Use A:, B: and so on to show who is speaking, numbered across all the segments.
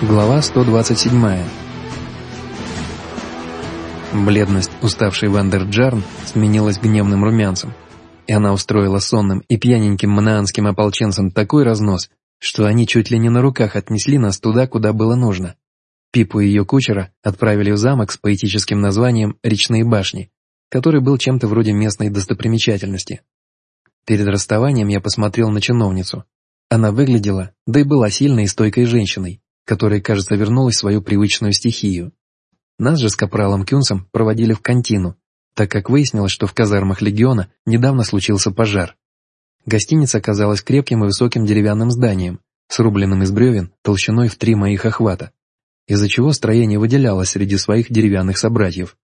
A: Глава 127. Бледность уставшей Вандерджарн сменилась гневным румянцем, и она устроила сонным и пьяненьким манаанским ополченцам такой разнос, что они чуть ли не на руках отнесли нас туда, куда было нужно. Пипу и ее кучера отправили в замок с поэтическим названием «Речные башни», который был чем-то вроде местной достопримечательности. Перед расставанием я посмотрел на чиновницу. Она выглядела, да и была сильной и стойкой женщиной, которая, кажется, вернулась в свою привычную стихию. Нас же с капралом Кюнсом проводили в контину, так как выяснилось, что в казармах легиона недавно случился пожар. Гостиница оказалась крепким и высоким деревянным зданием, срубленным из бревен толщиной в три моих охвата, из-за чего строение выделялось среди своих деревянных собратьев.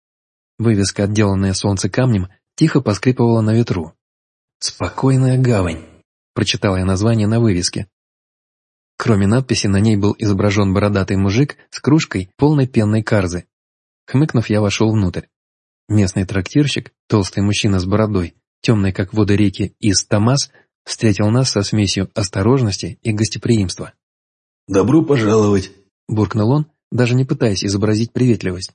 A: Вывеска, отделанная солнце камнем, тихо поскрипывала на ветру. «Спокойная гавань», — прочитал я название на вывеске, Кроме надписи, на ней был изображен бородатый мужик с кружкой полной пенной карзы. Хмыкнув, я вошел внутрь. Местный трактирщик, толстый мужчина с бородой, темный как воды реки из Томас, встретил нас со смесью осторожности и гостеприимства.
B: «Добро пожаловать!»
A: – буркнул он, даже не пытаясь изобразить приветливость.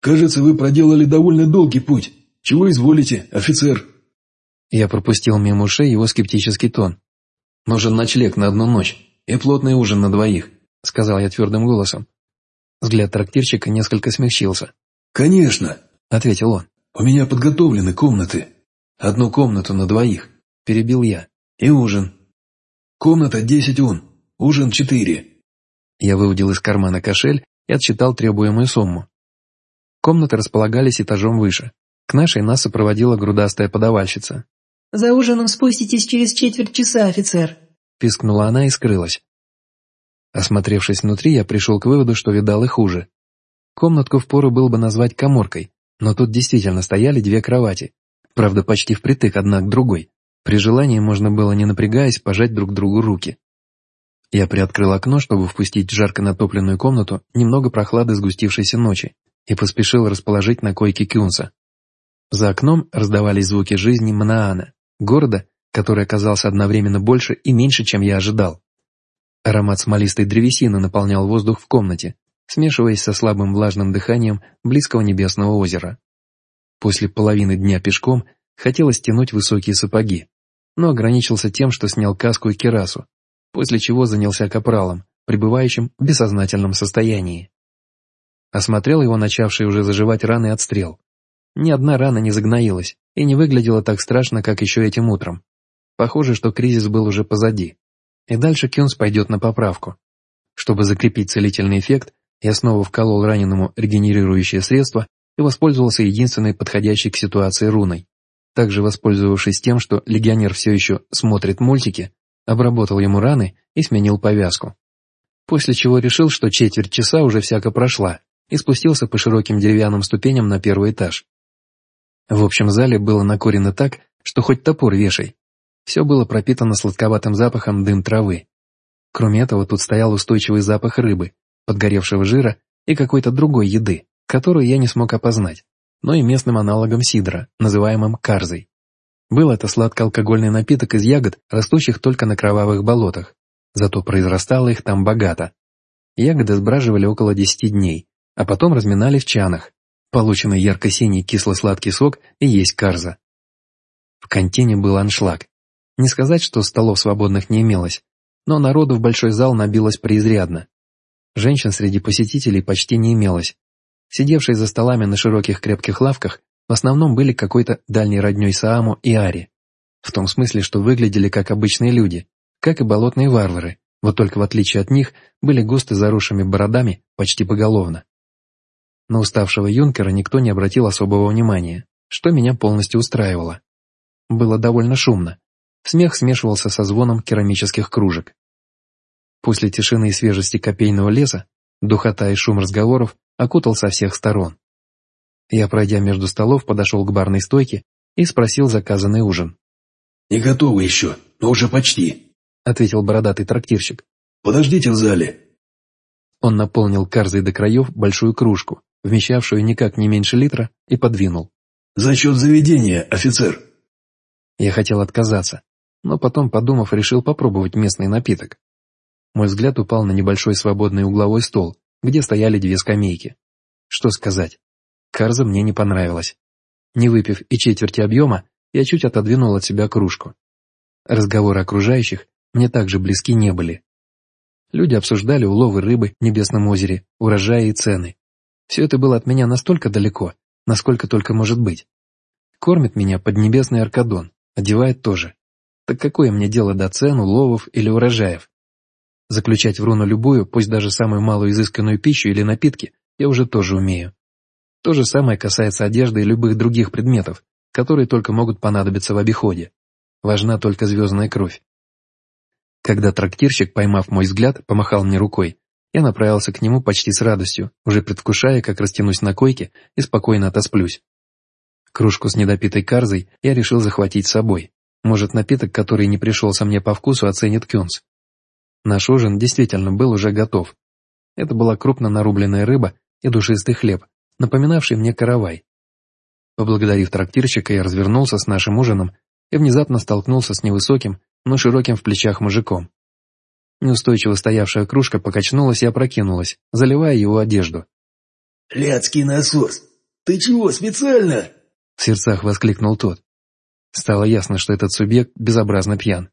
B: «Кажется, вы проделали довольно долгий путь. Чего изволите, офицер?»
A: Я пропустил мимо ушей его скептический тон. «Нужен ночлег на одну ночь и плотный ужин на двоих», — сказал я твердым голосом. Взгляд трактирщика несколько смягчился.
B: «Конечно», —
A: ответил он.
B: «У меня подготовлены комнаты. Одну комнату на двоих», — перебил я. «И ужин. Комната десять ун, ужин четыре».
A: Я выудил из кармана кошель и отсчитал требуемую сумму. Комнаты располагались этажом выше. К нашей нас сопроводила грудастая подавальщица.
C: «За ужином спуститесь через четверть часа, офицер»,
A: пискнула она и скрылась. Осмотревшись внутри, я пришел к выводу, что видал и хуже. Комнатку впору было бы назвать коморкой, но тут действительно стояли две кровати, правда почти впритык одна к другой. При желании можно было, не напрягаясь, пожать друг другу руки. Я приоткрыл окно, чтобы впустить жарко натопленную комнату немного прохлады сгустившейся ночи, и поспешил расположить на койке Кюнса. За окном раздавались звуки жизни Манаана, города, который оказался одновременно больше и меньше, чем я ожидал. Аромат смолистой древесины наполнял воздух в комнате, смешиваясь со слабым влажным дыханием близкого небесного озера. После половины дня пешком хотелось тянуть высокие сапоги, но ограничился тем, что снял каску и керасу, после чего занялся капралом, пребывающим в бессознательном состоянии. Осмотрел его начавшие уже заживать раны от стрел. Ни одна рана не загноилась и не выглядела так страшно, как еще этим утром. Похоже, что кризис был уже позади. И дальше Кюнс пойдет на поправку. Чтобы закрепить целительный эффект, я снова вколол раненому регенерирующее средство и воспользовался единственной подходящей к ситуации руной. Также воспользовавшись тем, что легионер все еще смотрит мультики, обработал ему раны и сменил повязку. После чего решил, что четверть часа уже всяко прошла, и спустился по широким деревянным ступеням на первый этаж. В общем зале было накурено так, что хоть топор вешай, все было пропитано сладковатым запахом дым травы. Кроме этого, тут стоял устойчивый запах рыбы, подгоревшего жира и какой-то другой еды, которую я не смог опознать, но и местным аналогом сидра, называемым карзой. Был это сладкоалкогольный напиток из ягод, растущих только на кровавых болотах, зато произрастало их там богато. Ягоды сбраживали около десяти дней, а потом разминали в чанах. Полученный ярко-синий кисло-сладкий сок и есть карза. В контине был аншлаг. Не сказать, что столов свободных не имелось, но народу в большой зал набилось преизрядно. Женщин среди посетителей почти не имелось. Сидевшие за столами на широких крепких лавках в основном были какой-то дальней родней Сааму и Ари. В том смысле, что выглядели как обычные люди, как и болотные варвары, вот только в отличие от них были густы заросшими бородами почти поголовно. На уставшего юнкера никто не обратил особого внимания, что меня полностью устраивало. Было довольно шумно, Смех смешивался со звоном керамических кружек. После тишины и свежести копейного леса, духота и шум разговоров окутал со всех сторон. Я, пройдя между столов, подошел к барной стойке и спросил заказанный ужин.
B: «Не готово еще, но уже почти», —
A: ответил бородатый трактирщик.
B: «Подождите в зале».
A: Он наполнил карзой до краев большую кружку, вмещавшую никак не меньше литра, и подвинул.
B: «За счет заведения, офицер».
A: Я хотел отказаться, но потом, подумав, решил попробовать местный напиток. Мой взгляд упал на небольшой свободный угловой стол, где стояли две скамейки. Что сказать? Карза мне не понравилась. Не выпив и четверти объема, я чуть отодвинул от себя кружку. Разговоры окружающих мне также близки не были. Люди обсуждали уловы рыбы в Небесном озере, урожаи и цены. Все это было от меня настолько далеко, насколько только может быть. Кормит меня поднебесный аркадон, одевает тоже. Так какое мне дело до цен, уловов или урожаев? Заключать в руну любую, пусть даже самую малую изысканную пищу или напитки, я уже тоже умею. То же самое касается одежды и любых других предметов, которые только могут понадобиться в обиходе. Важна только звездная кровь. Когда трактирщик, поймав мой взгляд, помахал мне рукой, я направился к нему почти с радостью, уже предвкушая, как растянусь на койке и спокойно отосплюсь. Кружку с недопитой карзой я решил захватить с собой. Может, напиток, который не пришелся мне по вкусу, оценит Кюнс. Наш ужин действительно был уже готов. Это была крупно нарубленная рыба и душистый хлеб, напоминавший мне каравай. Поблагодарив трактирщика, я развернулся с нашим ужином и внезапно столкнулся с невысоким, но широким в плечах мужиком. Неустойчиво стоявшая кружка покачнулась и опрокинулась, заливая его одежду.
B: «Ляцкий насос! Ты чего, специально?»
A: В сердцах воскликнул тот. Стало ясно, что этот субъект безобразно пьян.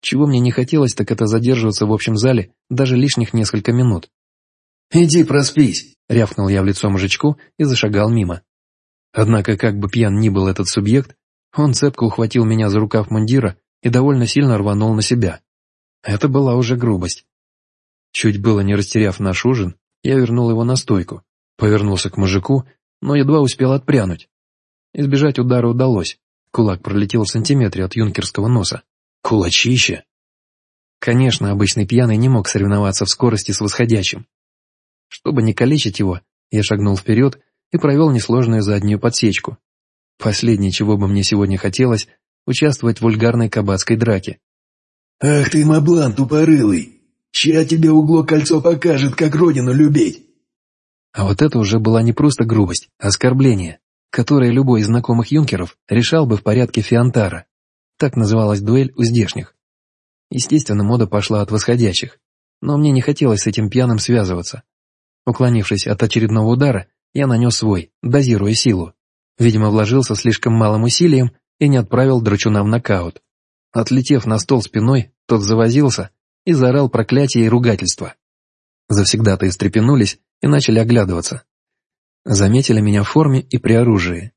A: Чего мне не хотелось, так это задерживаться в общем зале даже лишних несколько минут.
B: «Иди проспись!»
A: — рявкнул я в лицо мужичку и зашагал мимо. Однако, как бы пьян ни был этот субъект, он цепко ухватил меня за рукав мундира и довольно сильно рванул на себя. Это была уже грубость. Чуть было не растеряв наш ужин, я вернул его на стойку, повернулся к мужику, но едва успел отпрянуть. Избежать удара удалось. Кулак пролетел в сантиметре от юнкерского носа. Кулачище! Конечно, обычный пьяный не мог соревноваться в скорости с восходящим. Чтобы не калечить его, я шагнул вперед и провел несложную заднюю подсечку. Последнее, чего бы мне сегодня хотелось, участвовать в вульгарной кабацкой драке.
B: «Ах ты, маблан тупорылый! Чья тебе угло кольцо покажет, как родину любить!»
A: А вот это уже была не просто грубость, а оскорбление, которое любой из знакомых юнкеров решал бы в порядке фиантара. Так называлась дуэль у здешних. Естественно, мода пошла от восходящих, но мне не хотелось с этим пьяным связываться. Уклонившись от очередного удара, я нанес свой, дозируя силу. Видимо, вложился слишком малым усилием и не отправил драчуна в нокаут. Отлетев на стол спиной, тот завозился и заорал проклятие и ругательство. Завсегда-то истрепенулись и начали оглядываться. Заметили меня в форме и при оружии.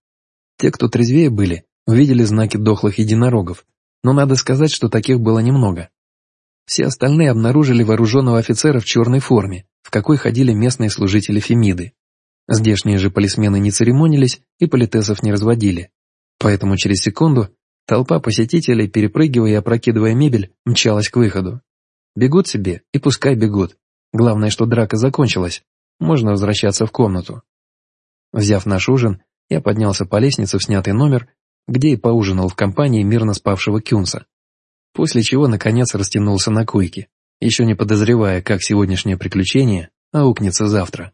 A: Те, кто трезвее были, увидели знаки дохлых единорогов, но надо сказать, что таких было немного. Все остальные обнаружили вооруженного офицера в черной форме, в какой ходили местные служители Фемиды. Здешние же полисмены не церемонились и политесов не разводили. Поэтому через секунду толпа посетителей, перепрыгивая и опрокидывая мебель, мчалась к выходу. Бегут себе и пускай бегут. Главное, что драка закончилась. Можно возвращаться в комнату. Взяв наш ужин, я поднялся по лестнице в снятый номер, где и поужинал в компании мирно спавшего Кюнса. После чего, наконец, растянулся на койке еще не подозревая, как сегодняшнее приключение аукнется завтра.